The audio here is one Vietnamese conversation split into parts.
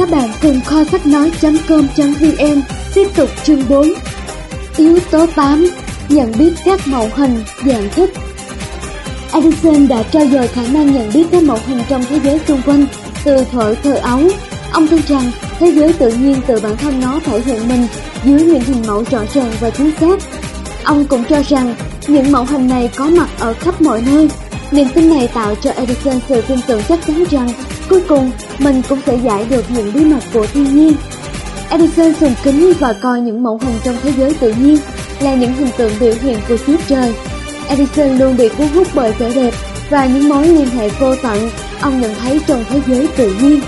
Các bạn cùng kho sách nói.com.vn tiếp tục chương 4 Yếu tố 8 Nhận biết các mẫu hình, dạng thức Edison đã trao dồi khả năng nhận biết các mẫu hình trong thế giới xung quanh từ thuở thơ ấu. Ông tin rằng thế giới tự nhiên từ bản thân nó thể hiện mình dưới những hình mẫu rõ ràng và chính xác. Ông cũng cho rằng những mẫu hình này có mặt ở khắp mọi nơi. Niềm tin này tạo cho Edison sự tin tưởng chắc chắn rằng cuối cùng mình cũng sẽ giải được những bí mật của thiên nhiên. Edison dùng kính và coi những mẫu hình trong thế giới tự nhiên là những hình tượng biểu hiện của Chúa Trời. Edison luôn bị cuốn hút bởi vẻ đẹp và những mối liên hệ vô tận ông nhận thấy trong thế giới tự nhiên.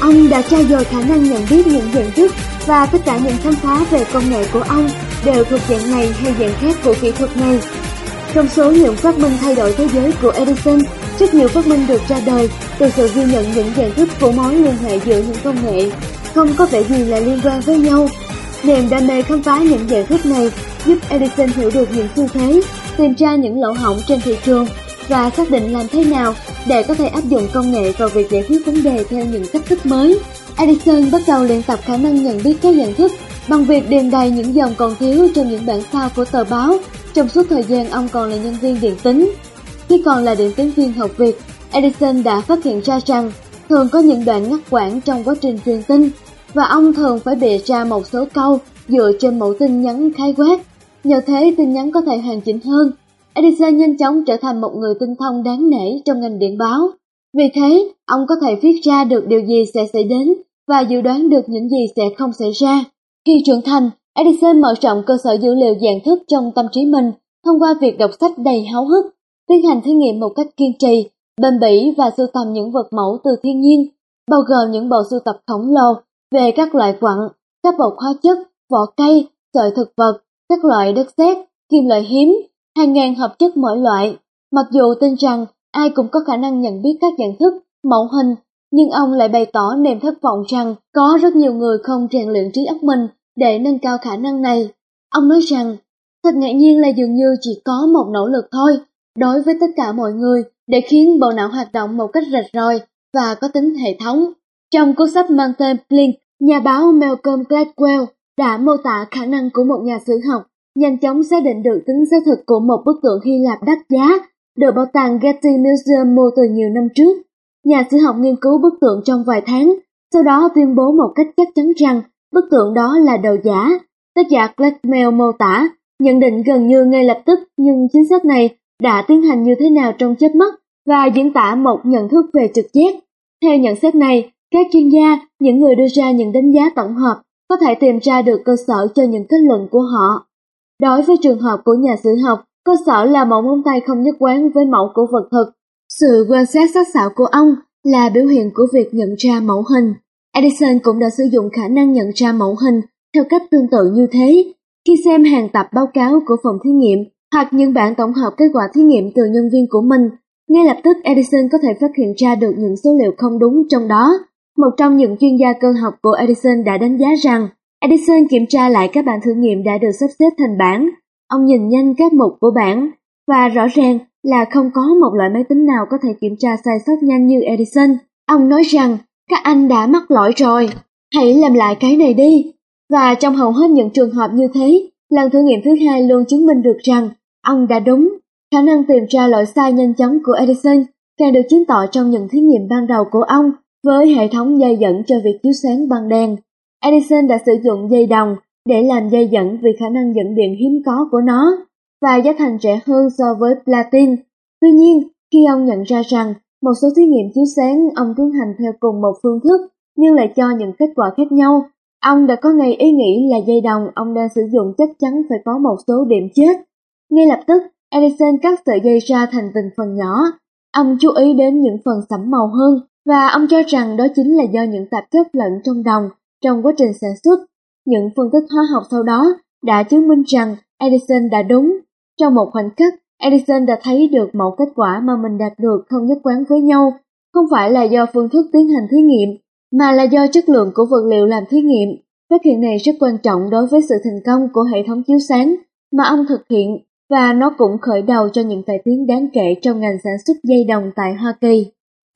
Ông đã trao dồi khả năng nhận biết những nhận thức và tất cả những khám phá về công nghệ của ông đều thuộc dạng này hay dạng khác của kỹ thuật này. Trong số những phát minh thay đổi thế giới của Edison, rất nhiều phát minh được ra đời từ sự ghi nhận những dạng thức của mối liên hệ giữa những công nghệ, không có vẻ gì là liên quan với nhau. Niềm đam mê khám phá những dạng thức này giúp Edison hiểu được những xu thế, tìm ra những lỗ hổng trên thị trường và xác định làm thế nào để có thể áp dụng công nghệ vào việc giải quyết vấn đề theo những cách thức mới. Edison bắt đầu luyện tập khả năng nhận biết các nhận thức bằng việc điền đầy những dòng còn thiếu trong những bản sao của tờ báo trong suốt thời gian ông còn là nhân viên điện tính. Khi còn là điện tính viên học việc, Edison đã phát hiện ra rằng thường có những đoạn ngắt quãng trong quá trình truyền tin và ông thường phải bịa ra một số câu dựa trên mẫu tin nhắn khái quát. Nhờ thế tin nhắn có thể hoàn chỉnh hơn. Edison nhanh chóng trở thành một người tinh thông đáng nể trong ngành điện báo. Vì thế, ông có thể viết ra được điều gì sẽ xảy đến và dự đoán được những gì sẽ không xảy ra. Khi trưởng thành, Edison mở rộng cơ sở dữ liệu dạng thức trong tâm trí mình thông qua việc đọc sách đầy háo hức, tiến hành thí nghiệm một cách kiên trì, bền bỉ và sưu tầm những vật mẫu từ thiên nhiên, bao gồm những bộ sưu tập khổng lồ về các loại quặng, các bột hóa chất, vỏ cây, sợi thực vật, các loại đất sét, kim loại hiếm, hàng ngàn hợp chất mỗi loại. Mặc dù tin rằng ai cũng có khả năng nhận biết các dạng thức, mẫu hình, nhưng ông lại bày tỏ niềm thất vọng rằng có rất nhiều người không rèn luyện trí óc mình để nâng cao khả năng này. Ông nói rằng, thật ngạc nhiên là dường như chỉ có một nỗ lực thôi đối với tất cả mọi người để khiến bộ não hoạt động một cách rạch ròi và có tính hệ thống. Trong cuốn sách mang tên Blink, nhà báo Malcolm Gladwell đã mô tả khả năng của một nhà sử học nhanh chóng xác định được tính xác thực của một bức tượng Hy Lạp đắt giá được bảo tàng Getty Museum mua từ nhiều năm trước. Nhà sử học nghiên cứu bức tượng trong vài tháng, sau đó tuyên bố một cách chắc chắn rằng bức tượng đó là đầu giả. Tác giả Gladwell mô tả, nhận định gần như ngay lập tức nhưng chính xác này đã tiến hành như thế nào trong chớp mắt và diễn tả một nhận thức về trực giác. Theo nhận xét này, các chuyên gia, những người đưa ra những đánh giá tổng hợp có thể tìm ra được cơ sở cho những kết luận của họ. Đối với trường hợp của nhà sử học, cơ sở là mẫu móng tay không nhất quán với mẫu của vật thực. Sự quan sát sắc sảo của ông là biểu hiện của việc nhận ra mẫu hình. Edison cũng đã sử dụng khả năng nhận ra mẫu hình theo cách tương tự như thế. Khi xem hàng tập báo cáo của phòng thí nghiệm hoặc những bản tổng hợp kết quả thí nghiệm từ nhân viên của mình, ngay lập tức Edison có thể phát hiện ra được những số liệu không đúng trong đó. Một trong những chuyên gia cơ học của Edison đã đánh giá rằng Edison kiểm tra lại các bản thử nghiệm đã được sắp xếp thành bảng. Ông nhìn nhanh các mục của bảng và rõ ràng là không có một loại máy tính nào có thể kiểm tra sai sót nhanh như Edison. Ông nói rằng các anh đã mắc lỗi rồi, hãy làm lại cái này đi. Và trong hầu hết những trường hợp như thế, lần thử nghiệm thứ hai luôn chứng minh được rằng ông đã đúng. Khả năng tìm ra lỗi sai nhanh chóng của Edison càng được chứng tỏ trong những thí nghiệm ban đầu của ông với hệ thống dây dẫn cho việc chiếu sáng bằng đèn. Edison đã sử dụng dây đồng để làm dây dẫn vì khả năng dẫn điện hiếm có của nó và giá thành rẻ hơn so với platin. Tuy nhiên, khi ông nhận ra rằng một số thí nghiệm chiếu sáng ông tiến hành theo cùng một phương thức nhưng lại cho những kết quả khác nhau, ông đã có ngày ý nghĩ là dây đồng ông đang sử dụng chắc chắn phải có một số điểm chết. Ngay lập tức, Edison cắt sợi dây ra thành từng phần nhỏ. Ông chú ý đến những phần sẫm màu hơn và ông cho rằng đó chính là do những tạp chất lẫn trong đồng trong quá trình sản xuất. Những phân tích hóa học sau đó đã chứng minh rằng Edison đã đúng. Trong một khoảnh khắc, Edison đã thấy được mẫu kết quả mà mình đạt được không nhất quán với nhau, không phải là do phương thức tiến hành thí nghiệm, mà là do chất lượng của vật liệu làm thí nghiệm. Phát hiện này rất quan trọng đối với sự thành công của hệ thống chiếu sáng mà ông thực hiện và nó cũng khởi đầu cho những cải tiến đáng kể trong ngành sản xuất dây đồng tại Hoa Kỳ.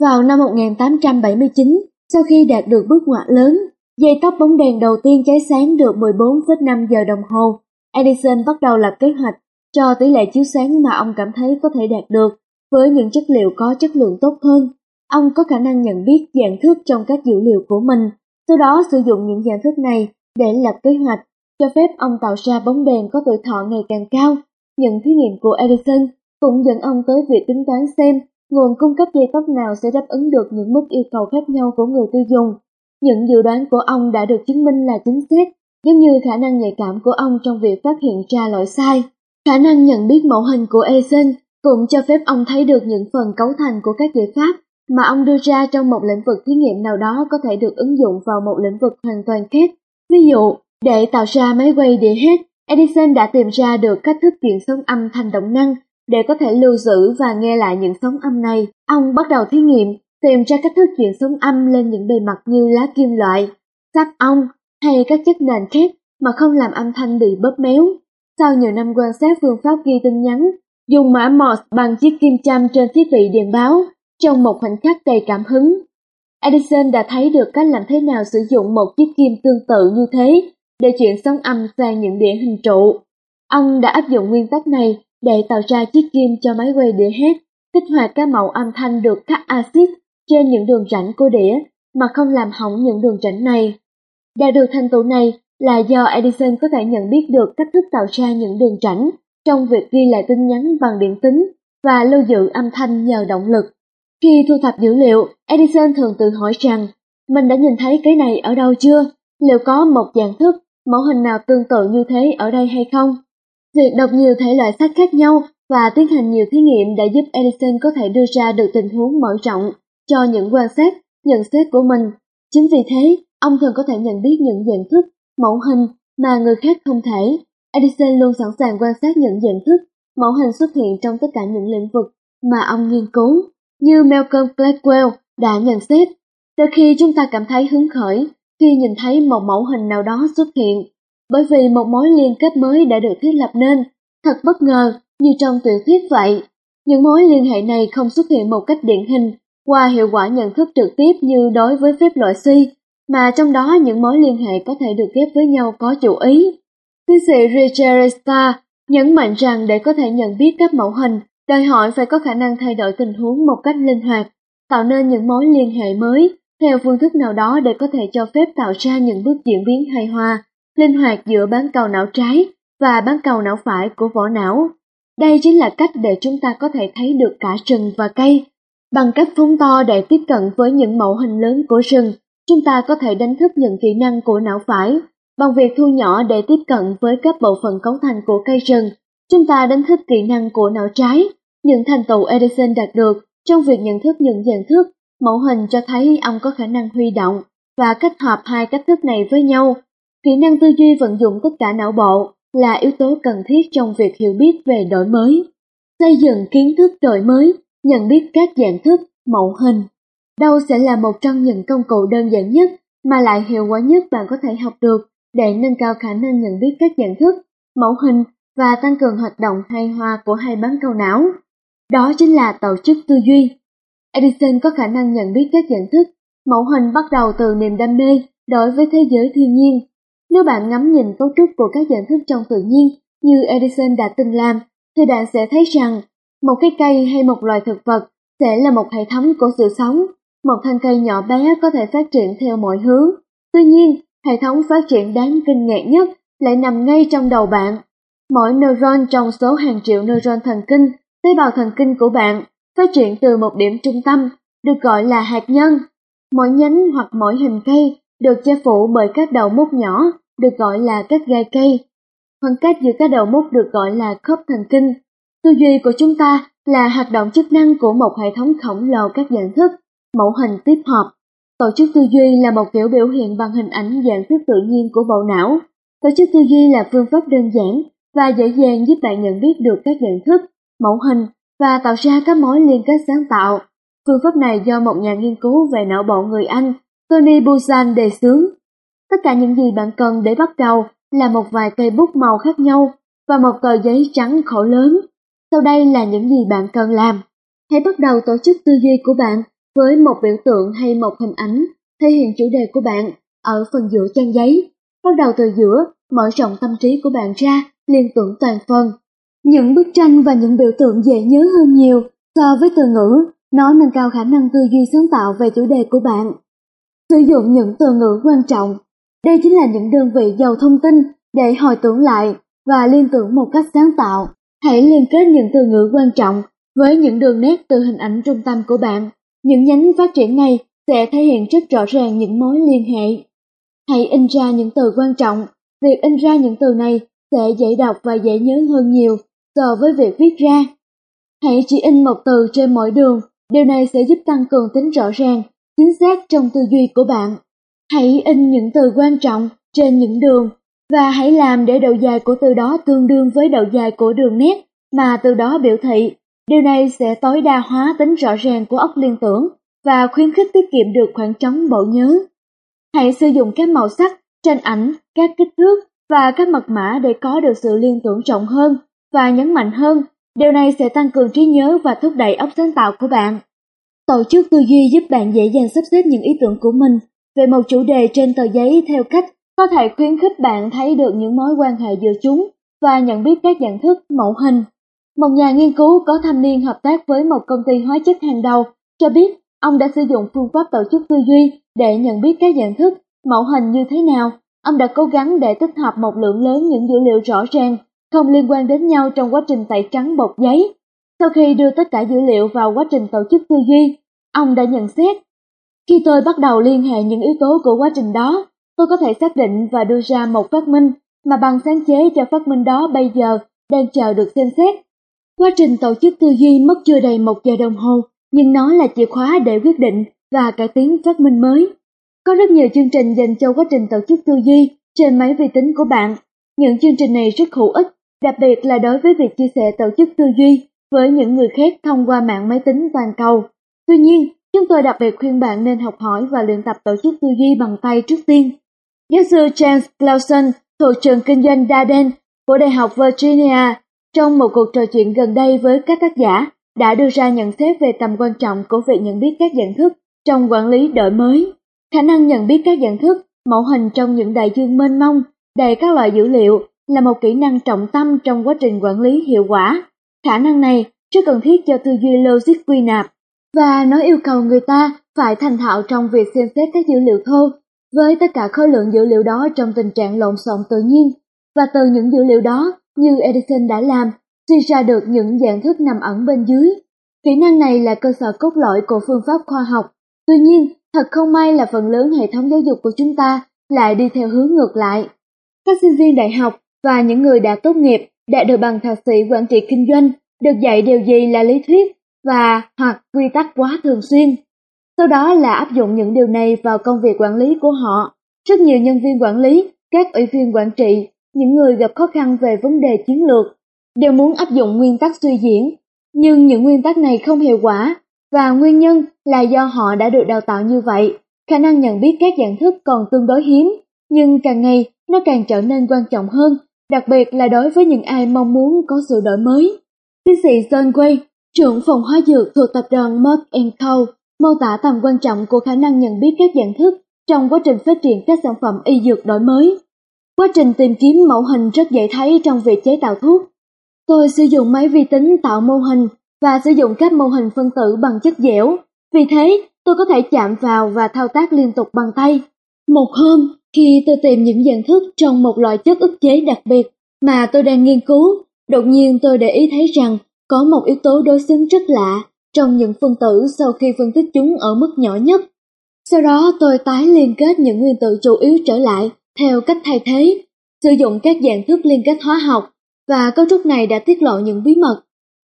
Vào năm 1879, Sau khi đạt được bước ngoặt lớn, dây tóc bóng đèn đầu tiên cháy sáng được 14,5 giờ đồng hồ, Edison bắt đầu lập kế hoạch cho tỷ lệ chiếu sáng mà ông cảm thấy có thể đạt được với những chất liệu có chất lượng tốt hơn. Ông có khả năng nhận biết dạng thước trong các dữ liệu của mình, sau đó sử dụng những dạng thước này để lập kế hoạch cho phép ông tạo ra bóng đèn có tuổi thọ ngày càng cao. Những thí nghiệm của Edison cũng dẫn ông tới việc tính toán xem nguồn cung cấp dây tóc nào sẽ đáp ứng được những mức yêu cầu khác nhau của người tiêu dùng. Những dự đoán của ông đã được chứng minh là chính xác, giống như khả năng nhạy cảm của ông trong việc phát hiện ra lỗi sai. Khả năng nhận biết mẫu hình của Edison cũng cho phép ông thấy được những phần cấu thành của các giải pháp mà ông đưa ra trong một lĩnh vực thí nghiệm nào đó có thể được ứng dụng vào một lĩnh vực hoàn toàn khác. Ví dụ, để tạo ra máy quay đĩa hết. Edison đã tìm ra được cách thức chuyển sóng âm thành động năng để có thể lưu giữ và nghe lại những sóng âm này. Ông bắt đầu thí nghiệm tìm ra cách thức chuyển sóng âm lên những bề mặt như lá kim loại, sắt ong hay các chất nền khác mà không làm âm thanh bị bóp méo. Sau nhiều năm quan sát phương pháp ghi tin nhắn, dùng mã Morse bằng chiếc kim châm trên thiết bị điện báo, trong một khoảnh khắc đầy cảm hứng, Edison đã thấy được cách làm thế nào sử dụng một chiếc kim tương tự như thế để chuyển sóng âm sang những đĩa hình trụ. Ông đã áp dụng nguyên tắc này để tạo ra chiếc kim cho máy quay đĩa hát, kích hoạt các mẫu âm thanh được cắt axit trên những đường rãnh của đĩa mà không làm hỏng những đường rãnh này. Đạt được thành tựu này là do Edison có thể nhận biết được cách thức tạo ra những đường rãnh trong việc ghi lại tin nhắn bằng điện tính và lưu giữ âm thanh nhờ động lực. Khi thu thập dữ liệu, Edison thường tự hỏi rằng mình đã nhìn thấy cái này ở đâu chưa? Liệu có một dạng thức, mẫu hình nào tương tự như thế ở đây hay không? Việc đọc nhiều thể loại sách khác nhau và tiến hành nhiều thí nghiệm đã giúp Edison có thể đưa ra được tình huống mở rộng cho những quan sát, nhận xét của mình. Chính vì thế, ông thường có thể nhận biết những dạng thức, mẫu hình mà người khác không thể. Edison luôn sẵn sàng quan sát những dạng thức, mẫu hình xuất hiện trong tất cả những lĩnh vực mà ông nghiên cứu. Như Malcolm Gladwell đã nhận xét, Từ khi chúng ta cảm thấy hứng khởi khi nhìn thấy một mẫu hình nào đó xuất hiện, bởi vì một mối liên kết mới đã được thiết lập nên, thật bất ngờ như trong tiểu thuyết vậy. Những mối liên hệ này không xuất hiện một cách điển hình qua hiệu quả nhận thức trực tiếp như đối với phép loại suy, mà trong đó những mối liên hệ có thể được ghép với nhau có chủ ý. Tiến sĩ Richard Starr nhấn mạnh rằng để có thể nhận biết các mẫu hình đòi hỏi phải có khả năng thay đổi tình huống một cách linh hoạt, tạo nên những mối liên hệ mới theo phương thức nào đó để có thể cho phép tạo ra những bước diễn biến hài hòa, linh hoạt giữa bán cầu não trái và bán cầu não phải của vỏ não. Đây chính là cách để chúng ta có thể thấy được cả rừng và cây. Bằng cách phóng to để tiếp cận với những mẫu hình lớn của rừng, chúng ta có thể đánh thức những kỹ năng của não phải. Bằng việc thu nhỏ để tiếp cận với các bộ phận cấu thành của cây rừng, chúng ta đánh thức kỹ năng của não trái. Những thành tựu Edison đạt được trong việc nhận thức những dạng thức, mẫu hình cho thấy ông có khả năng huy động và kết hợp hai cách thức này với nhau. Kỹ năng tư duy vận dụng tất cả não bộ là yếu tố cần thiết trong việc hiểu biết về đổi mới. Xây dựng kiến thức đổi mới, nhận biết các dạng thức, mẫu hình. Đâu sẽ là một trong những công cụ đơn giản nhất mà lại hiệu quả nhất bạn có thể học được để nâng cao khả năng nhận biết các dạng thức, mẫu hình và tăng cường hoạt động hài hòa của hai bán cầu não. Đó chính là tổ chức tư duy. Edison có khả năng nhận biết các nhận thức, mẫu hình bắt đầu từ niềm đam mê đối với thế giới thiên nhiên. Nếu bạn ngắm nhìn cấu trúc của các nhận thức trong tự nhiên như Edison đã từng làm, thì bạn sẽ thấy rằng một cái cây hay một loài thực vật sẽ là một hệ thống của sự sống. Một thân cây nhỏ bé có thể phát triển theo mọi hướng. Tuy nhiên, hệ thống phát triển đáng kinh ngạc nhất lại nằm ngay trong đầu bạn. Mỗi neuron trong số hàng triệu neuron thần kinh Tế bào thần kinh của bạn phát triển từ một điểm trung tâm, được gọi là hạt nhân. Mỗi nhánh hoặc mỗi hình cây được che phủ bởi các đầu mút nhỏ, được gọi là các gai cây. Khoảng cách giữa các đầu mút được gọi là khớp thần kinh. Tư duy của chúng ta là hoạt động chức năng của một hệ thống khổng lồ các dạng thức, mẫu hình tiếp hợp. Tổ chức tư duy là một kiểu biểu hiện bằng hình ảnh dạng thức tự nhiên của bộ não. Tổ chức tư duy là phương pháp đơn giản và dễ dàng giúp bạn nhận biết được các dạng thức, mẫu hình và tạo ra các mối liên kết sáng tạo. Phương pháp này do một nhà nghiên cứu về não bộ người Anh, Tony Buzan đề xướng. Tất cả những gì bạn cần để bắt đầu là một vài cây bút màu khác nhau và một tờ giấy trắng khổ lớn. Sau đây là những gì bạn cần làm. Hãy bắt đầu tổ chức tư duy của bạn với một biểu tượng hay một hình ảnh thể hiện chủ đề của bạn ở phần giữa trang giấy. Bắt đầu từ giữa, mở rộng tâm trí của bạn ra, liên tưởng toàn phần. Những bức tranh và những biểu tượng dễ nhớ hơn nhiều so với từ ngữ, nó nâng cao khả năng tư duy sáng tạo về chủ đề của bạn. Sử dụng những từ ngữ quan trọng. Đây chính là những đơn vị giàu thông tin để hồi tưởng lại và liên tưởng một cách sáng tạo. Hãy liên kết những từ ngữ quan trọng với những đường nét từ hình ảnh trung tâm của bạn. Những nhánh phát triển này sẽ thể hiện rất rõ ràng những mối liên hệ. Hãy in ra những từ quan trọng. Việc in ra những từ này sẽ dễ đọc và dễ nhớ hơn nhiều so với việc viết ra. Hãy chỉ in một từ trên mỗi đường, điều này sẽ giúp tăng cường tính rõ ràng, chính xác trong tư duy của bạn. Hãy in những từ quan trọng trên những đường và hãy làm để độ dài của từ đó tương đương với độ dài của đường nét mà từ đó biểu thị. Điều này sẽ tối đa hóa tính rõ ràng của óc liên tưởng và khuyến khích tiết kiệm được khoảng trống bộ nhớ. Hãy sử dụng các màu sắc, tranh ảnh, các kích thước và các mật mã để có được sự liên tưởng rộng hơn và nhấn mạnh hơn. Điều này sẽ tăng cường trí nhớ và thúc đẩy óc sáng tạo của bạn. Tổ chức tư duy giúp bạn dễ dàng sắp xếp những ý tưởng của mình về một chủ đề trên tờ giấy theo cách có thể khuyến khích bạn thấy được những mối quan hệ giữa chúng và nhận biết các dạng thức, mẫu hình. Một nhà nghiên cứu có thâm niên hợp tác với một công ty hóa chất hàng đầu cho biết ông đã sử dụng phương pháp tổ chức tư duy để nhận biết các dạng thức, mẫu hình như thế nào. Ông đã cố gắng để tích hợp một lượng lớn những dữ liệu rõ ràng, không liên quan đến nhau trong quá trình tẩy trắng bột giấy. Sau khi đưa tất cả dữ liệu vào quá trình tổ chức tư duy, ông đã nhận xét khi tôi bắt đầu liên hệ những yếu tố của quá trình đó, tôi có thể xác định và đưa ra một phát minh mà bằng sáng chế cho phát minh đó bây giờ đang chờ được xem xét. Quá trình tổ chức tư duy mất chưa đầy một giờ đồng hồ, nhưng nó là chìa khóa để quyết định và cải tiến phát minh mới. Có rất nhiều chương trình dành cho quá trình tổ chức tư duy trên máy vi tính của bạn. Những chương trình này rất hữu ích, đặc biệt là đối với việc chia sẻ tổ chức tư duy với những người khác thông qua mạng máy tính toàn cầu. Tuy nhiên, Chúng tôi đặc biệt khuyên bạn nên học hỏi và luyện tập tổ chức tư duy bằng tay trước tiên. Giáo sư James Clausen thuộc trường kinh doanh Darden của Đại học Virginia trong một cuộc trò chuyện gần đây với các tác giả đã đưa ra nhận xét về tầm quan trọng của việc nhận biết các dạng thức trong quản lý đổi mới. Khả năng nhận biết các dạng thức, mẫu hình trong những đại dương mênh mông, đầy các loại dữ liệu là một kỹ năng trọng tâm trong quá trình quản lý hiệu quả. Khả năng này rất cần thiết cho tư duy logic quy nạp và nó yêu cầu người ta phải thành thạo trong việc xem xét các dữ liệu thô với tất cả khối lượng dữ liệu đó trong tình trạng lộn xộn tự nhiên và từ những dữ liệu đó như Edison đã làm suy ra được những dạng thức nằm ẩn bên dưới. Kỹ năng này là cơ sở cốt lõi của phương pháp khoa học. Tuy nhiên, thật không may là phần lớn hệ thống giáo dục của chúng ta lại đi theo hướng ngược lại. Các sinh viên đại học và những người đã tốt nghiệp, đã được bằng thạc sĩ quản trị kinh doanh, được dạy điều gì là lý thuyết và hoặc quy tắc quá thường xuyên. Sau đó là áp dụng những điều này vào công việc quản lý của họ. Rất nhiều nhân viên quản lý, các ủy viên quản trị, những người gặp khó khăn về vấn đề chiến lược đều muốn áp dụng nguyên tắc suy diễn, nhưng những nguyên tắc này không hiệu quả và nguyên nhân là do họ đã được đào tạo như vậy. Khả năng nhận biết các dạng thức còn tương đối hiếm, nhưng càng ngày nó càng trở nên quan trọng hơn, đặc biệt là đối với những ai mong muốn có sự đổi mới. Tiến sĩ John Way Trưởng phòng hóa dược thuộc tập đoàn Merck Co. mô tả tầm quan trọng của khả năng nhận biết các dạng thức trong quá trình phát triển các sản phẩm y dược đổi mới. Quá trình tìm kiếm mẫu hình rất dễ thấy trong việc chế tạo thuốc. Tôi sử dụng máy vi tính tạo mô hình và sử dụng các mô hình phân tử bằng chất dẻo. Vì thế, tôi có thể chạm vào và thao tác liên tục bằng tay. Một hôm, khi tôi tìm những dạng thức trong một loại chất ức chế đặc biệt mà tôi đang nghiên cứu, đột nhiên tôi để ý thấy rằng có một yếu tố đối xứng rất lạ trong những phân tử sau khi phân tích chúng ở mức nhỏ nhất. Sau đó tôi tái liên kết những nguyên tử chủ yếu trở lại theo cách thay thế, sử dụng các dạng thức liên kết hóa học và cấu trúc này đã tiết lộ những bí mật.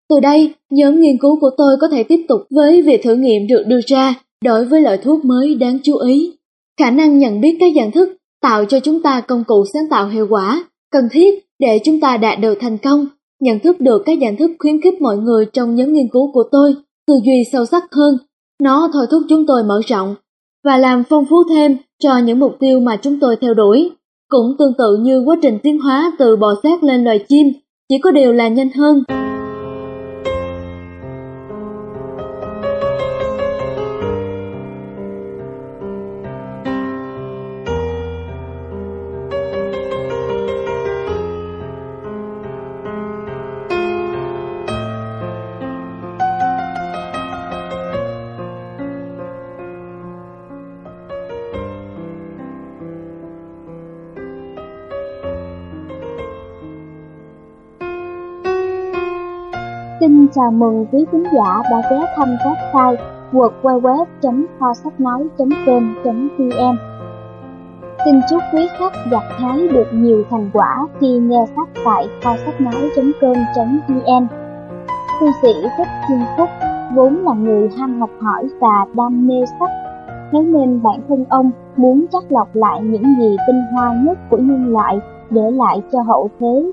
Từ đây, nhóm nghiên cứu của tôi có thể tiếp tục với việc thử nghiệm được đưa ra đối với loại thuốc mới đáng chú ý. Khả năng nhận biết các dạng thức tạo cho chúng ta công cụ sáng tạo hiệu quả, cần thiết để chúng ta đạt được thành công nhận thức được các dạng thức khuyến khích mọi người trong nhóm nghiên cứu của tôi tư duy sâu sắc hơn. Nó thôi thúc chúng tôi mở rộng và làm phong phú thêm cho những mục tiêu mà chúng tôi theo đuổi. Cũng tương tự như quá trình tiến hóa từ bò sát lên loài chim, chỉ có điều là nhanh hơn. Chào mừng quý khán giả đã ghé thăm website www.kho sách nói.com.vn Xin chúc quý khách gặt hái được nhiều thành quả khi nghe sách tại kho sách nói.com.vn Thư sĩ Thích Thiên Phúc, vốn là người ham học hỏi và đam mê sách, Thế nên bản thân ông muốn chắc lọc lại những gì tinh hoa nhất của nhân loại để lại cho hậu thế.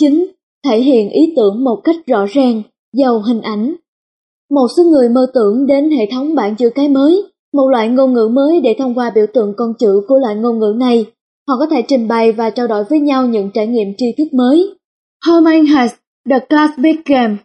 chính thể hiện ý tưởng một cách rõ ràng, giàu hình ảnh. Một số người mơ tưởng đến hệ thống bảng chữ cái mới, một loại ngôn ngữ mới để thông qua biểu tượng con chữ của loại ngôn ngữ này. Họ có thể trình bày và trao đổi với nhau những trải nghiệm tri thức mới. Herman Hesse The Class Big Game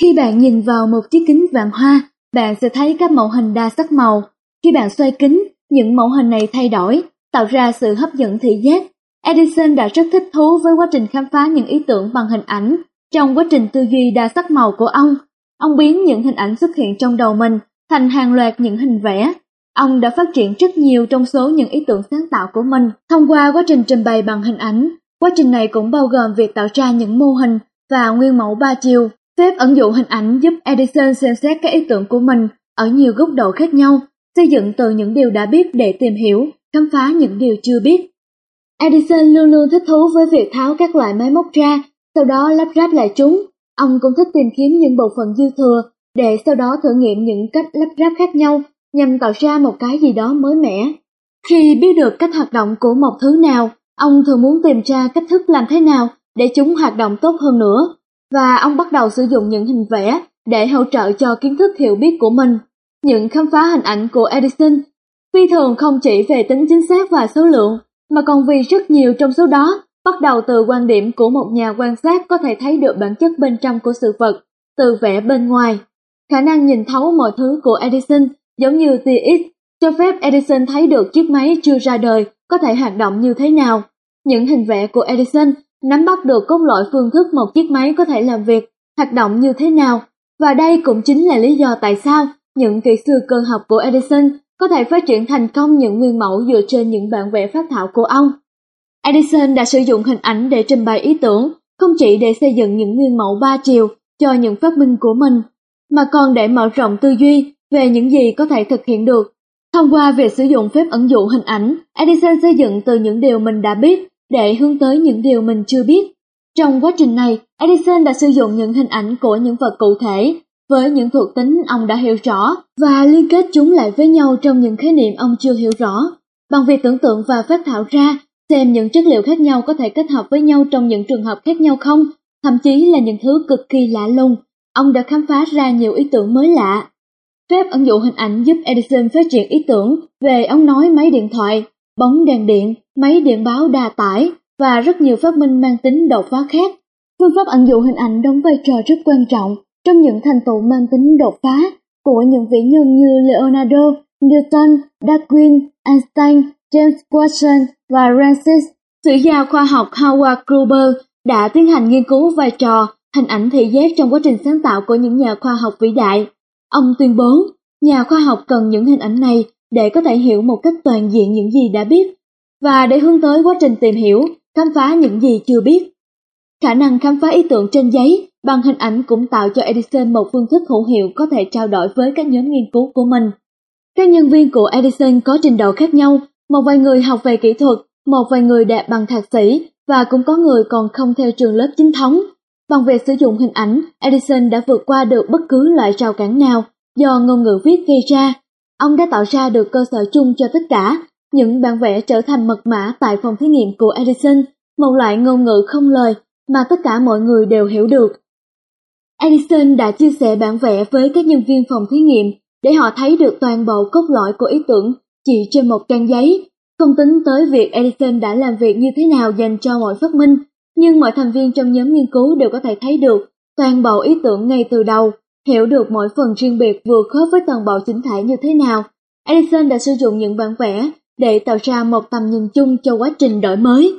Khi bạn nhìn vào một chiếc kính vạn hoa, bạn sẽ thấy các mẫu hình đa sắc màu. Khi bạn xoay kính, những mẫu hình này thay đổi, tạo ra sự hấp dẫn thị giác Edison đã rất thích thú với quá trình khám phá những ý tưởng bằng hình ảnh. Trong quá trình tư duy đa sắc màu của ông, ông biến những hình ảnh xuất hiện trong đầu mình thành hàng loạt những hình vẽ. ông đã phát triển rất nhiều trong số những ý tưởng sáng tạo của mình thông qua quá trình trình bày bằng hình ảnh. Quá trình này cũng bao gồm việc tạo ra những mô hình và nguyên mẫu ba chiều. Phép ẩn dụ hình ảnh giúp Edison xem xét các ý tưởng của mình ở nhiều góc độ khác nhau, xây dựng từ những điều đã biết để tìm hiểu, khám phá những điều chưa biết. Edison luôn luôn thích thú với việc tháo các loại máy móc ra, sau đó lắp ráp lại chúng. Ông cũng thích tìm kiếm những bộ phận dư thừa để sau đó thử nghiệm những cách lắp ráp khác nhau nhằm tạo ra một cái gì đó mới mẻ. Khi biết được cách hoạt động của một thứ nào, ông thường muốn tìm ra cách thức làm thế nào để chúng hoạt động tốt hơn nữa, và ông bắt đầu sử dụng những hình vẽ để hỗ trợ cho kiến thức hiểu biết của mình. Những khám phá hình ảnh của Edison phi thường không chỉ về tính chính xác và số lượng, mà còn vì rất nhiều trong số đó bắt đầu từ quan điểm của một nhà quan sát có thể thấy được bản chất bên trong của sự vật, từ vẻ bên ngoài. Khả năng nhìn thấu mọi thứ của Edison giống như tia X cho phép Edison thấy được chiếc máy chưa ra đời có thể hoạt động như thế nào. Những hình vẽ của Edison nắm bắt được cốt lõi phương thức một chiếc máy có thể làm việc, hoạt động như thế nào. Và đây cũng chính là lý do tại sao những kỹ sư cơ học của Edison có thể phát triển thành công những nguyên mẫu dựa trên những bản vẽ phát thảo của ông. Edison đã sử dụng hình ảnh để trình bày ý tưởng, không chỉ để xây dựng những nguyên mẫu ba chiều cho những phát minh của mình, mà còn để mở rộng tư duy về những gì có thể thực hiện được. Thông qua việc sử dụng phép ẩn dụ hình ảnh, Edison xây dựng từ những điều mình đã biết để hướng tới những điều mình chưa biết. Trong quá trình này, Edison đã sử dụng những hình ảnh của những vật cụ thể với những thuộc tính ông đã hiểu rõ và liên kết chúng lại với nhau trong những khái niệm ông chưa hiểu rõ. Bằng việc tưởng tượng và phát thảo ra, xem những chất liệu khác nhau có thể kết hợp với nhau trong những trường hợp khác nhau không, thậm chí là những thứ cực kỳ lạ lùng. Ông đã khám phá ra nhiều ý tưởng mới lạ. Phép ẩn dụ hình ảnh giúp Edison phát triển ý tưởng về ống nói máy điện thoại, bóng đèn điện, máy điện báo đa tải và rất nhiều phát minh mang tính đột phá khác. Phương pháp ẩn dụ hình ảnh đóng vai trò rất quan trọng trong những thành tựu mang tính đột phá của những vĩ nhân như Leonardo, Newton, Darwin, Einstein, James Watson và Francis. Sử gia khoa học Howard Gruber đã tiến hành nghiên cứu vai trò hình ảnh thị giác trong quá trình sáng tạo của những nhà khoa học vĩ đại. Ông tuyên bố, nhà khoa học cần những hình ảnh này để có thể hiểu một cách toàn diện những gì đã biết và để hướng tới quá trình tìm hiểu, khám phá những gì chưa biết. Khả năng khám phá ý tưởng trên giấy bằng hình ảnh cũng tạo cho Edison một phương thức hữu hiệu có thể trao đổi với các nhóm nghiên cứu của mình. Các nhân viên của Edison có trình độ khác nhau, một vài người học về kỹ thuật, một vài người đạt bằng thạc sĩ và cũng có người còn không theo trường lớp chính thống. Bằng việc sử dụng hình ảnh, Edison đã vượt qua được bất cứ loại rào cản nào do ngôn ngữ viết gây ra. Ông đã tạo ra được cơ sở chung cho tất cả, những bản vẽ trở thành mật mã tại phòng thí nghiệm của Edison, một loại ngôn ngữ không lời mà tất cả mọi người đều hiểu được. Edison đã chia sẻ bản vẽ với các nhân viên phòng thí nghiệm để họ thấy được toàn bộ cốt lõi của ý tưởng chỉ trên một trang giấy, không tính tới việc Edison đã làm việc như thế nào dành cho mọi phát minh, nhưng mọi thành viên trong nhóm nghiên cứu đều có thể thấy được toàn bộ ý tưởng ngay từ đầu, hiểu được mỗi phần riêng biệt vừa khớp với toàn bộ chính thể như thế nào. Edison đã sử dụng những bản vẽ để tạo ra một tầm nhìn chung cho quá trình đổi mới.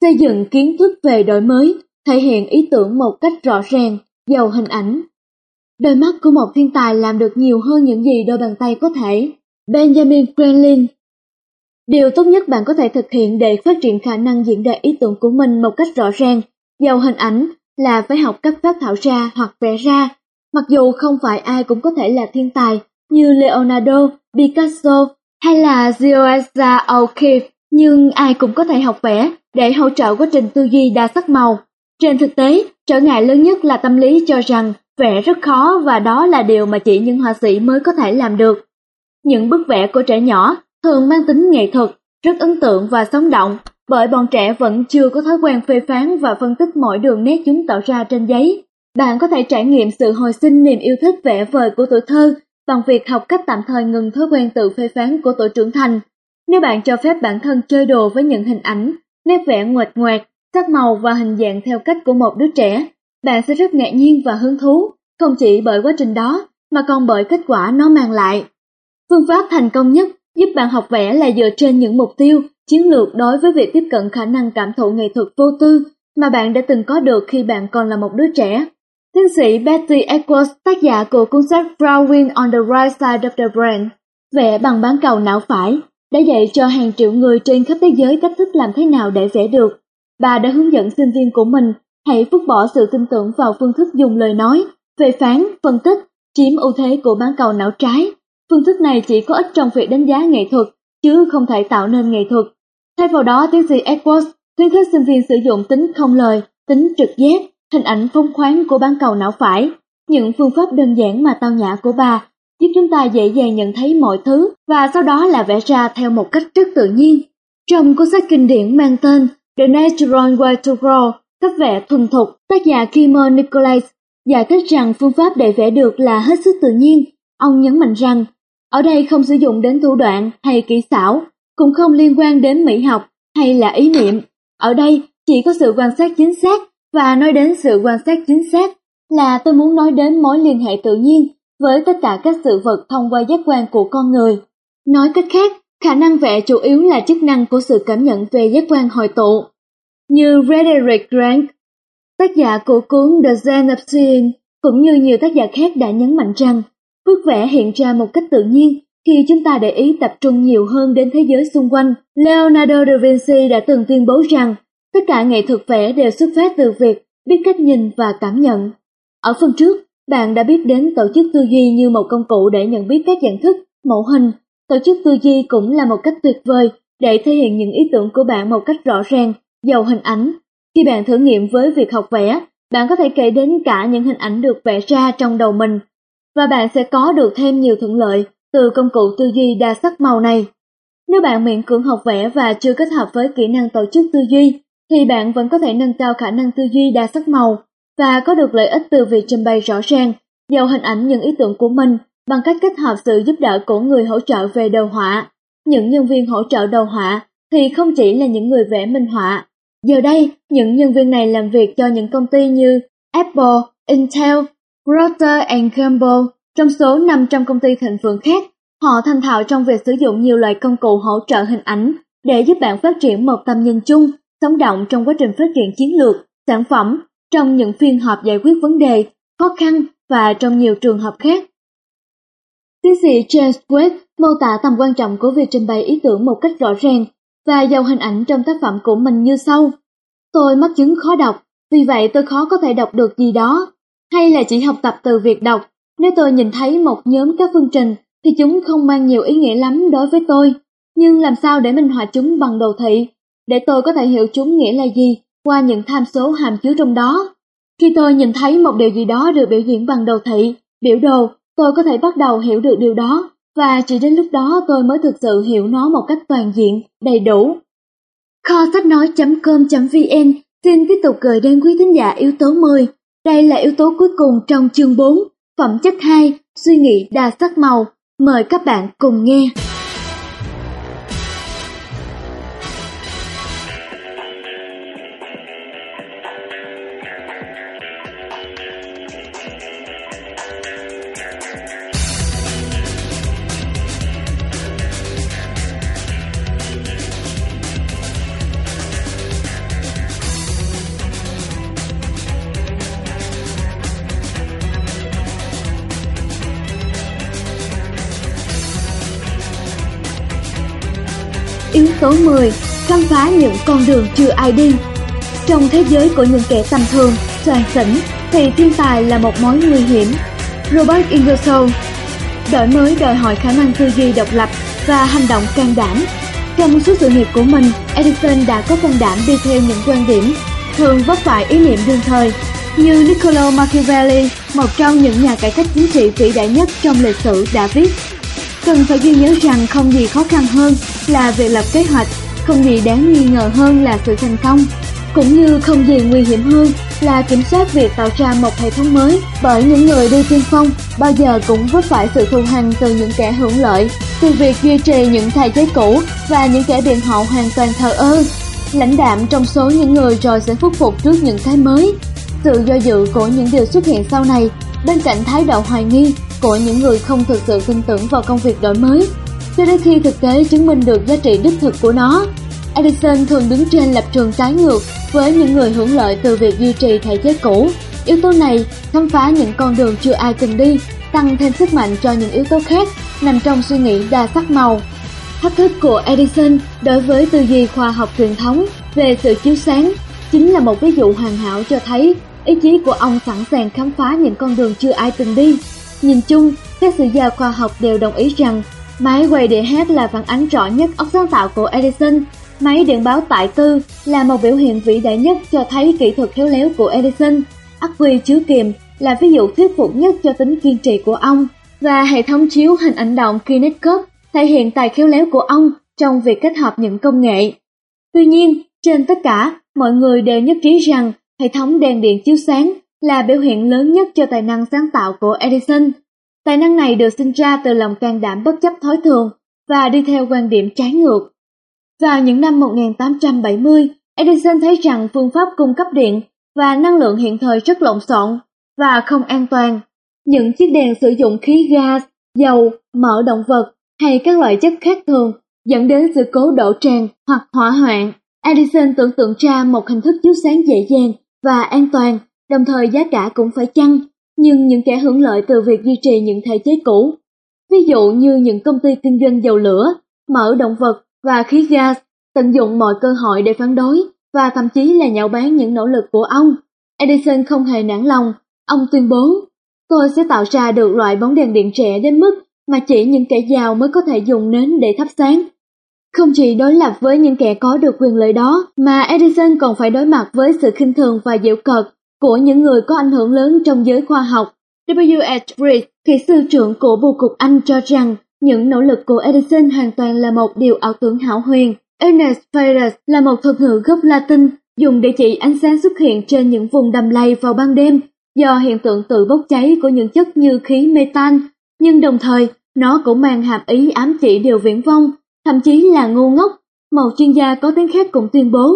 Xây dựng kiến thức về đổi mới thể hiện ý tưởng một cách rõ ràng, giàu hình ảnh. Đôi mắt của một thiên tài làm được nhiều hơn những gì đôi bàn tay có thể. Benjamin Franklin Điều tốt nhất bạn có thể thực hiện để phát triển khả năng diễn đạt ý tưởng của mình một cách rõ ràng, giàu hình ảnh là phải học cách phát thảo ra hoặc vẽ ra. Mặc dù không phải ai cũng có thể là thiên tài như Leonardo, Picasso hay là Georgia O'Keeffe, nhưng ai cũng có thể học vẽ để hỗ trợ quá trình tư duy đa sắc màu. Trên thực tế, trở ngại lớn nhất là tâm lý cho rằng vẽ rất khó và đó là điều mà chỉ những họa sĩ mới có thể làm được. Những bức vẽ của trẻ nhỏ thường mang tính nghệ thuật, rất ấn tượng và sống động, bởi bọn trẻ vẫn chưa có thói quen phê phán và phân tích mỗi đường nét chúng tạo ra trên giấy. Bạn có thể trải nghiệm sự hồi sinh niềm yêu thích vẽ vời của tuổi thơ bằng việc học cách tạm thời ngừng thói quen tự phê phán của tuổi trưởng thành. Nếu bạn cho phép bản thân chơi đùa với những hình ảnh, nét vẽ nguệch ngoạc, sắc màu và hình dạng theo cách của một đứa trẻ, bạn sẽ rất ngạc nhiên và hứng thú, không chỉ bởi quá trình đó, mà còn bởi kết quả nó mang lại. Phương pháp thành công nhất giúp bạn học vẽ là dựa trên những mục tiêu, chiến lược đối với việc tiếp cận khả năng cảm thụ nghệ thuật vô tư mà bạn đã từng có được khi bạn còn là một đứa trẻ. Tiến sĩ Betty Edwards, tác giả của cuốn sách Drawing on the Right Side of the Brain, vẽ bằng bán cầu não phải, đã dạy cho hàng triệu người trên khắp thế giới cách thức làm thế nào để vẽ được. Bà đã hướng dẫn sinh viên của mình hãy vứt bỏ sự tin tưởng vào phương thức dùng lời nói, phê phán, phân tích, chiếm ưu thế của bán cầu não trái. Phương thức này chỉ có ích trong việc đánh giá nghệ thuật, chứ không thể tạo nên nghệ thuật. Thay vào đó, tiến sĩ Edwards khuyến khích sinh viên sử dụng tính không lời, tính trực giác, hình ảnh phong khoáng của bán cầu não phải. Những phương pháp đơn giản mà tao nhã của bà giúp chúng ta dễ dàng nhận thấy mọi thứ và sau đó là vẽ ra theo một cách rất tự nhiên. Trong cuốn sách kinh điển mang tên The Natural Way to Grow, cấp vẽ thuần thục, tác giả Kimmer Nicholas giải thích rằng phương pháp để vẽ được là hết sức tự nhiên. Ông nhấn mạnh rằng, ở đây không sử dụng đến thủ đoạn hay kỹ xảo, cũng không liên quan đến mỹ học hay là ý niệm. Ở đây chỉ có sự quan sát chính xác và nói đến sự quan sát chính xác là tôi muốn nói đến mối liên hệ tự nhiên với tất cả các sự vật thông qua giác quan của con người. Nói cách khác, khả năng vẽ chủ yếu là chức năng của sự cảm nhận về giác quan hội tụ. Như Frederick Grant, tác giả của cuốn The Zen of Seeing, cũng như nhiều tác giả khác đã nhấn mạnh rằng, bức vẽ hiện ra một cách tự nhiên khi chúng ta để ý tập trung nhiều hơn đến thế giới xung quanh. Leonardo da Vinci đã từng tuyên bố rằng, tất cả nghệ thuật vẽ đều xuất phát từ việc biết cách nhìn và cảm nhận. Ở phần trước, bạn đã biết đến tổ chức tư duy như một công cụ để nhận biết các dạng thức, mẫu hình. Tổ chức tư duy cũng là một cách tuyệt vời để thể hiện những ý tưởng của bạn một cách rõ ràng, giàu hình ảnh. Khi bạn thử nghiệm với việc học vẽ, bạn có thể kể đến cả những hình ảnh được vẽ ra trong đầu mình, và bạn sẽ có được thêm nhiều thuận lợi từ công cụ tư duy đa sắc màu này. Nếu bạn miễn cưỡng học vẽ và chưa kết hợp với kỹ năng tổ chức tư duy, thì bạn vẫn có thể nâng cao khả năng tư duy đa sắc màu và có được lợi ích từ việc trình bày rõ ràng, giàu hình ảnh những ý tưởng của mình bằng cách kết hợp sự giúp đỡ của người hỗ trợ về đồ họa. Những nhân viên hỗ trợ đồ họa thì không chỉ là những người vẽ minh họa. Giờ đây, những nhân viên này làm việc cho những công ty như Apple, Intel, Procter Gamble. Trong số 500 công ty thịnh vượng khác, họ thành thạo trong việc sử dụng nhiều loại công cụ hỗ trợ hình ảnh để giúp bạn phát triển một tầm nhìn chung, sống động trong quá trình phát triển chiến lược, sản phẩm trong những phiên họp giải quyết vấn đề, khó khăn và trong nhiều trường hợp khác. Tiến sĩ James West mô tả tầm quan trọng của việc trình bày ý tưởng một cách rõ ràng và giàu hình ảnh trong tác phẩm của mình như sau. Tôi mắc chứng khó đọc, vì vậy tôi khó có thể đọc được gì đó, hay là chỉ học tập từ việc đọc. Nếu tôi nhìn thấy một nhóm các phương trình thì chúng không mang nhiều ý nghĩa lắm đối với tôi. Nhưng làm sao để minh họa chúng bằng đồ thị, để tôi có thể hiểu chúng nghĩa là gì qua những tham số hàm chứa trong đó. Khi tôi nhìn thấy một điều gì đó được biểu diễn bằng đồ thị, biểu đồ, tôi có thể bắt đầu hiểu được điều đó, và chỉ đến lúc đó tôi mới thực sự hiểu nó một cách toàn diện, đầy đủ. Kho sách nói.com.vn xin tiếp tục gửi đến quý thính giả yếu tố 10. Đây là yếu tố cuối cùng trong chương 4, phẩm chất 2, suy nghĩ đa sắc màu. Mời các bạn cùng nghe. Số tố 10. Khám phá những con đường chưa ai đi Trong thế giới của những kẻ tầm thường, soàn xỉn, thì thiên tài là một mối nguy hiểm. Robert Ingersoll Đổi mới đòi hỏi khả năng tư duy độc lập và hành động can đảm. Trong suốt sự nghiệp của mình, Edison đã có can đảm đi theo những quan điểm thường vấp phải ý niệm đương thời như Niccolo Machiavelli, một trong những nhà cải cách chính trị vĩ đại nhất trong lịch sử đã viết Cần phải ghi nhớ rằng không gì khó khăn hơn là việc lập kế hoạch, không gì đáng nghi ngờ hơn là sự thành công, cũng như không gì nguy hiểm hơn là kiểm soát việc tạo ra một hệ thống mới bởi những người đi tiên phong bao giờ cũng vấp phải sự thù hằn từ những kẻ hưởng lợi từ việc duy trì những thể chế cũ và những kẻ biện hậu hoàn toàn thờ ơ. Lãnh đạm trong số những người rồi sẽ phúc phục trước những cái mới. Sự do dự của những điều xuất hiện sau này bên cạnh thái độ hoài nghi của những người không thực sự tin tưởng vào công việc đổi mới, cho đến khi thực tế chứng minh được giá trị đích thực của nó. Edison thường đứng trên lập trường trái ngược với những người hưởng lợi từ việc duy trì thể chế cũ. Yếu tố này khám phá những con đường chưa ai từng đi, tăng thêm sức mạnh cho những yếu tố khác nằm trong suy nghĩ đa sắc màu. Thách thức của Edison đối với tư duy khoa học truyền thống về sự chiếu sáng chính là một ví dụ hoàn hảo cho thấy ý chí của ông sẵn sàng khám phá những con đường chưa ai từng đi. Nhìn chung, các sử gia khoa học đều đồng ý rằng máy quay đĩa hát là phản ánh rõ nhất óc sáng tạo của Edison. Máy điện báo tại tư là một biểu hiện vĩ đại nhất cho thấy kỹ thuật khéo léo của Edison. Ắc quy chứa kiềm là ví dụ thuyết phục nhất cho tính kiên trì của ông và hệ thống chiếu hình ảnh động Kinecop thể hiện tài khéo léo của ông trong việc kết hợp những công nghệ. Tuy nhiên, trên tất cả, mọi người đều nhất trí rằng hệ thống đèn điện chiếu sáng là biểu hiện lớn nhất cho tài năng sáng tạo của Edison. Tài năng này được sinh ra từ lòng can đảm bất chấp thói thường và đi theo quan điểm trái ngược. Vào những năm 1870, Edison thấy rằng phương pháp cung cấp điện và năng lượng hiện thời rất lộn xộn và không an toàn. Những chiếc đèn sử dụng khí gas, dầu, mỡ động vật hay các loại chất khác thường dẫn đến sự cố đổ tràn hoặc hỏa hoạn. Edison tưởng tượng ra một hình thức chiếu sáng dễ dàng và an toàn, đồng thời giá cả cũng phải chăng, nhưng những kẻ hưởng lợi từ việc duy trì những thể chế cũ. Ví dụ như những công ty kinh doanh dầu lửa, mỡ động vật và khí gas tận dụng mọi cơ hội để phản đối và thậm chí là nhạo báng những nỗ lực của ông. Edison không hề nản lòng, ông tuyên bố, tôi sẽ tạo ra được loại bóng đèn điện trẻ đến mức mà chỉ những kẻ giàu mới có thể dùng nến để thắp sáng. Không chỉ đối lập với những kẻ có được quyền lợi đó, mà Edison còn phải đối mặt với sự khinh thường và giễu cợt của những người có ảnh hưởng lớn trong giới khoa học. W.H. Reed, kỹ sư trưởng của bưu cục Anh cho rằng những nỗ lực của Edison hoàn toàn là một điều ảo tưởng hảo huyền. Ernest Phares là một thuật ngữ gốc Latin dùng để chỉ ánh sáng xuất hiện trên những vùng đầm lầy vào ban đêm do hiện tượng tự bốc cháy của những chất như khí metan, nhưng đồng thời nó cũng mang hàm ý ám chỉ điều viễn vông, thậm chí là ngu ngốc. Một chuyên gia có tiếng khác cũng tuyên bố,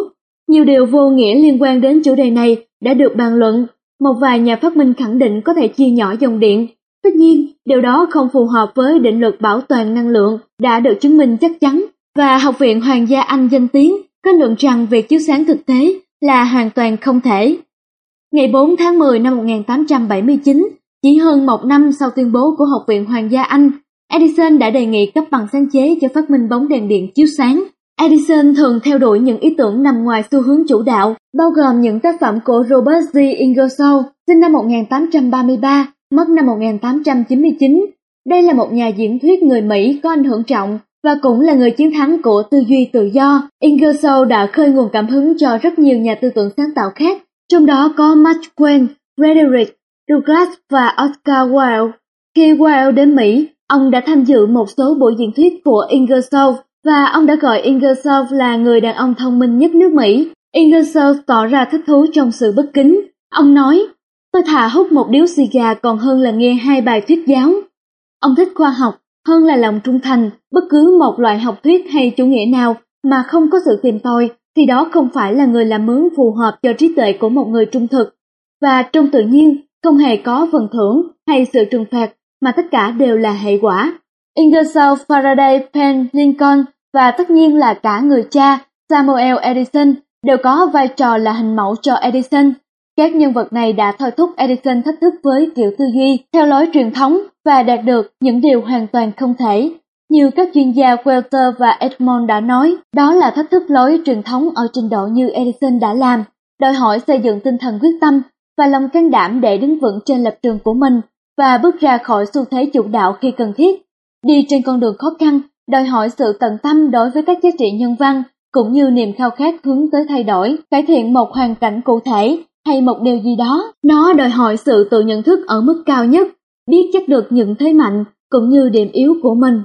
nhiều điều vô nghĩa liên quan đến chủ đề này đã được bàn luận. Một vài nhà phát minh khẳng định có thể chia nhỏ dòng điện. Tất nhiên, điều đó không phù hợp với định luật bảo toàn năng lượng đã được chứng minh chắc chắn và Học viện Hoàng gia Anh danh tiếng kết luận rằng việc chiếu sáng thực tế là hoàn toàn không thể. Ngày 4 tháng 10 năm 1879, chỉ hơn một năm sau tuyên bố của Học viện Hoàng gia Anh, Edison đã đề nghị cấp bằng sáng chế cho phát minh bóng đèn điện chiếu sáng. Edison thường theo đuổi những ý tưởng nằm ngoài xu hướng chủ đạo, bao gồm những tác phẩm của Robert G. Ingersoll, sinh năm 1833, mất năm 1899. Đây là một nhà diễn thuyết người Mỹ có ảnh hưởng trọng và cũng là người chiến thắng của tư duy tự do. Ingersoll đã khơi nguồn cảm hứng cho rất nhiều nhà tư tưởng sáng tạo khác, trong đó có Mark Twain, Frederick Douglass và Oscar Wilde. Khi Wilde đến Mỹ, ông đã tham dự một số buổi diễn thuyết của Ingersoll và ông đã gọi Ingersoll là người đàn ông thông minh nhất nước Mỹ. Ingersoll tỏ ra thích thú trong sự bất kính. Ông nói, tôi thà hút một điếu xì gà còn hơn là nghe hai bài thuyết giáo. Ông thích khoa học hơn là lòng trung thành, bất cứ một loại học thuyết hay chủ nghĩa nào mà không có sự tìm tòi thì đó không phải là người làm mướn phù hợp cho trí tuệ của một người trung thực. Và trong tự nhiên, không hề có phần thưởng hay sự trừng phạt mà tất cả đều là hệ quả. Ingersoll, Faraday, Penn, Lincoln và tất nhiên là cả người cha Samuel Edison đều có vai trò là hình mẫu cho Edison. Các nhân vật này đã thôi thúc Edison thách thức với kiểu tư duy theo lối truyền thống và đạt được những điều hoàn toàn không thể. Như các chuyên gia Welter và Edmond đã nói, đó là thách thức lối truyền thống ở trình độ như Edison đã làm, đòi hỏi xây dựng tinh thần quyết tâm và lòng can đảm để đứng vững trên lập trường của mình và bước ra khỏi xu thế chủ đạo khi cần thiết. Đi trên con đường khó khăn, đòi hỏi sự tận tâm đối với các giá trị nhân văn, cũng như niềm khao khát hướng tới thay đổi, cải thiện một hoàn cảnh cụ thể hay một điều gì đó. Nó đòi hỏi sự tự nhận thức ở mức cao nhất, biết chắc được những thế mạnh cũng như điểm yếu của mình.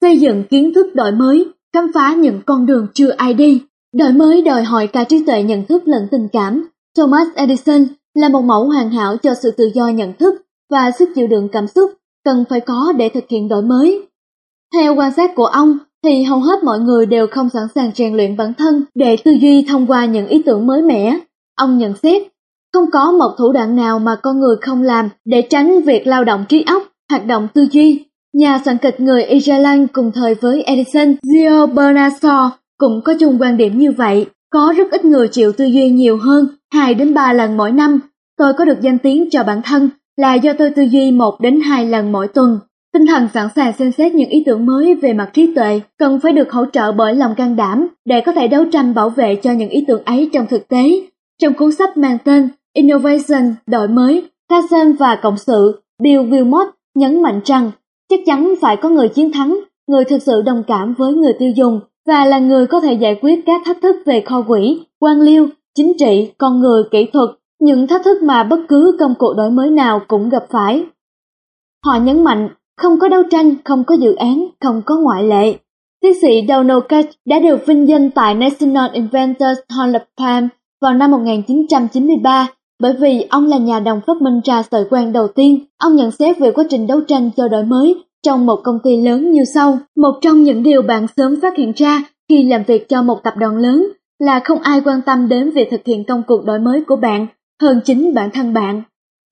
Xây dựng kiến thức đổi mới, khám phá những con đường chưa ai đi. Đổi mới đòi hỏi cả trí tuệ nhận thức lẫn tình cảm. Thomas Edison là một mẫu hoàn hảo cho sự tự do nhận thức và sức chịu đựng cảm xúc cần phải có để thực hiện đổi mới. Theo quan sát của ông, thì hầu hết mọi người đều không sẵn sàng rèn luyện bản thân để tư duy thông qua những ý tưởng mới mẻ. Ông nhận xét, không có một thủ đoạn nào mà con người không làm để tránh việc lao động trí óc, hoạt động tư duy. Nhà soạn kịch người Ireland cùng thời với Edison, Gio Bernard Shaw cũng có chung quan điểm như vậy. Có rất ít người chịu tư duy nhiều hơn 2 đến 3 lần mỗi năm. Tôi có được danh tiếng cho bản thân là do tôi tư duy một đến hai lần mỗi tuần. Tinh thần sẵn sàng xem xét những ý tưởng mới về mặt trí tuệ cần phải được hỗ trợ bởi lòng can đảm để có thể đấu tranh bảo vệ cho những ý tưởng ấy trong thực tế. Trong cuốn sách mang tên Innovation, đổi mới, Carson và Cộng sự, Bill Wilmot nhấn mạnh rằng chắc chắn phải có người chiến thắng, người thực sự đồng cảm với người tiêu dùng và là người có thể giải quyết các thách thức về kho quỹ, quan liêu, chính trị, con người, kỹ thuật, những thách thức mà bất cứ công cụ đổi mới nào cũng gặp phải. Họ nhấn mạnh, không có đấu tranh, không có dự án, không có ngoại lệ. Tiến sĩ Donald Cage đã được vinh danh tại National Inventors Hall of Fame vào năm 1993 bởi vì ông là nhà đồng phát minh ra sợi quan đầu tiên. Ông nhận xét về quá trình đấu tranh cho đổi mới trong một công ty lớn như sau. Một trong những điều bạn sớm phát hiện ra khi làm việc cho một tập đoàn lớn là không ai quan tâm đến việc thực hiện công cuộc đổi mới của bạn hơn chính bản thân bạn.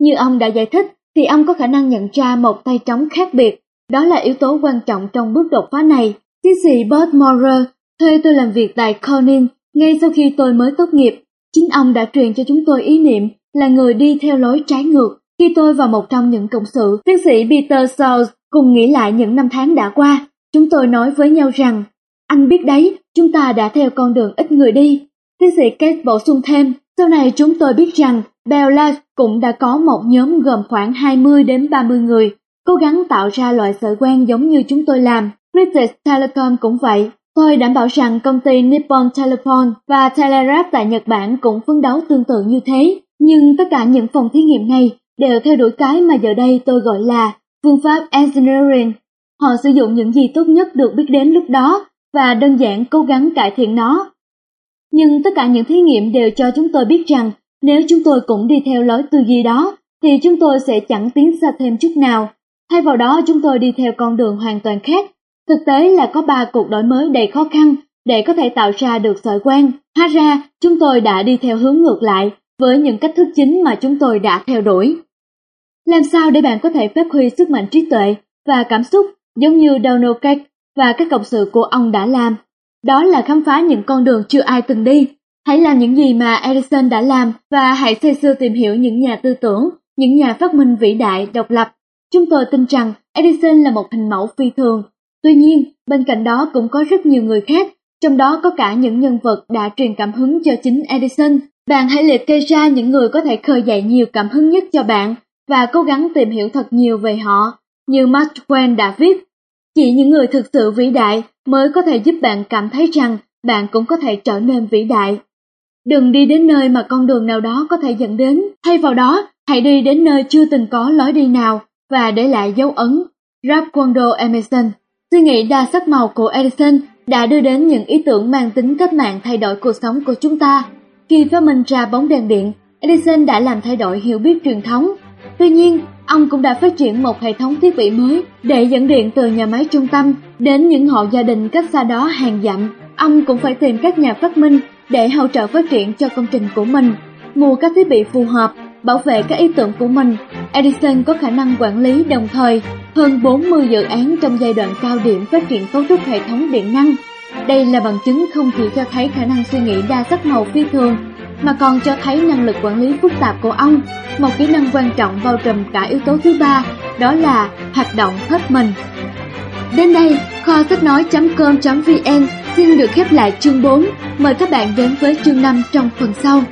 Như ông đã giải thích, thì ông có khả năng nhận ra một tay trống khác biệt. Đó là yếu tố quan trọng trong bước đột phá này. Tiến sĩ Bob Morer thuê tôi làm việc tại Corning ngay sau khi tôi mới tốt nghiệp. Chính ông đã truyền cho chúng tôi ý niệm là người đi theo lối trái ngược. Khi tôi vào một trong những cộng sự, tiến sĩ Peter Sauls cùng nghĩ lại những năm tháng đã qua. Chúng tôi nói với nhau rằng, anh biết đấy, chúng ta đã theo con đường ít người đi. Tiến sĩ Kate bổ sung thêm, sau này chúng tôi biết rằng Bell Labs cũng đã có một nhóm gồm khoảng 20 đến 30 người, cố gắng tạo ra loại sợi quen giống như chúng tôi làm. British Telecom cũng vậy. Tôi đảm bảo rằng công ty Nippon Telephone và Telegraph tại Nhật Bản cũng phấn đấu tương tự như thế. Nhưng tất cả những phòng thí nghiệm này đều theo đuổi cái mà giờ đây tôi gọi là phương pháp engineering. Họ sử dụng những gì tốt nhất được biết đến lúc đó và đơn giản cố gắng cải thiện nó. Nhưng tất cả những thí nghiệm đều cho chúng tôi biết rằng nếu chúng tôi cũng đi theo lối tư duy đó thì chúng tôi sẽ chẳng tiến xa thêm chút nào. Thay vào đó chúng tôi đi theo con đường hoàn toàn khác. Thực tế là có ba cuộc đổi mới đầy khó khăn để có thể tạo ra được sợi quan. Hóa ra, chúng tôi đã đi theo hướng ngược lại với những cách thức chính mà chúng tôi đã theo đuổi. Làm sao để bạn có thể phát huy sức mạnh trí tuệ và cảm xúc giống như Donald Cake và các cộng sự của ông đã làm? Đó là khám phá những con đường chưa ai từng đi. Hãy làm những gì mà Edison đã làm và hãy xây xưa tìm hiểu những nhà tư tưởng, những nhà phát minh vĩ đại, độc lập. Chúng tôi tin rằng Edison là một hình mẫu phi thường. Tuy nhiên, bên cạnh đó cũng có rất nhiều người khác, trong đó có cả những nhân vật đã truyền cảm hứng cho chính Edison. Bạn hãy liệt kê ra những người có thể khơi dậy nhiều cảm hứng nhất cho bạn và cố gắng tìm hiểu thật nhiều về họ, như Mark Twain đã viết. Chỉ những người thực sự vĩ đại mới có thể giúp bạn cảm thấy rằng bạn cũng có thể trở nên vĩ đại. Đừng đi đến nơi mà con đường nào đó có thể dẫn đến, thay vào đó, hãy đi đến nơi chưa từng có lối đi nào và để lại dấu ấn. Ralph Waldo Emerson Suy nghĩ đa sắc màu của Edison đã đưa đến những ý tưởng mang tính cách mạng thay đổi cuộc sống của chúng ta. Khi phát minh ra bóng đèn điện, Edison đã làm thay đổi hiểu biết truyền thống. Tuy nhiên, ông cũng đã phát triển một hệ thống thiết bị mới để dẫn điện từ nhà máy trung tâm đến những hộ gia đình cách xa đó hàng dặm. Ông cũng phải tìm các nhà phát minh để hỗ trợ phát triển cho công trình của mình, mua các thiết bị phù hợp, bảo vệ các ý tưởng của mình. Edison có khả năng quản lý đồng thời hơn 40 dự án trong giai đoạn cao điểm phát triển cấu trúc hệ thống điện năng. Đây là bằng chứng không chỉ cho thấy khả năng suy nghĩ đa sắc màu phi thường, mà còn cho thấy năng lực quản lý phức tạp của ông. Một kỹ năng quan trọng bao trùm cả yếu tố thứ ba, đó là hoạt động hết mình. Đến đây, kho sách nói.com.vn xin được khép lại chương 4. Mời các bạn đến với chương 5 trong phần sau.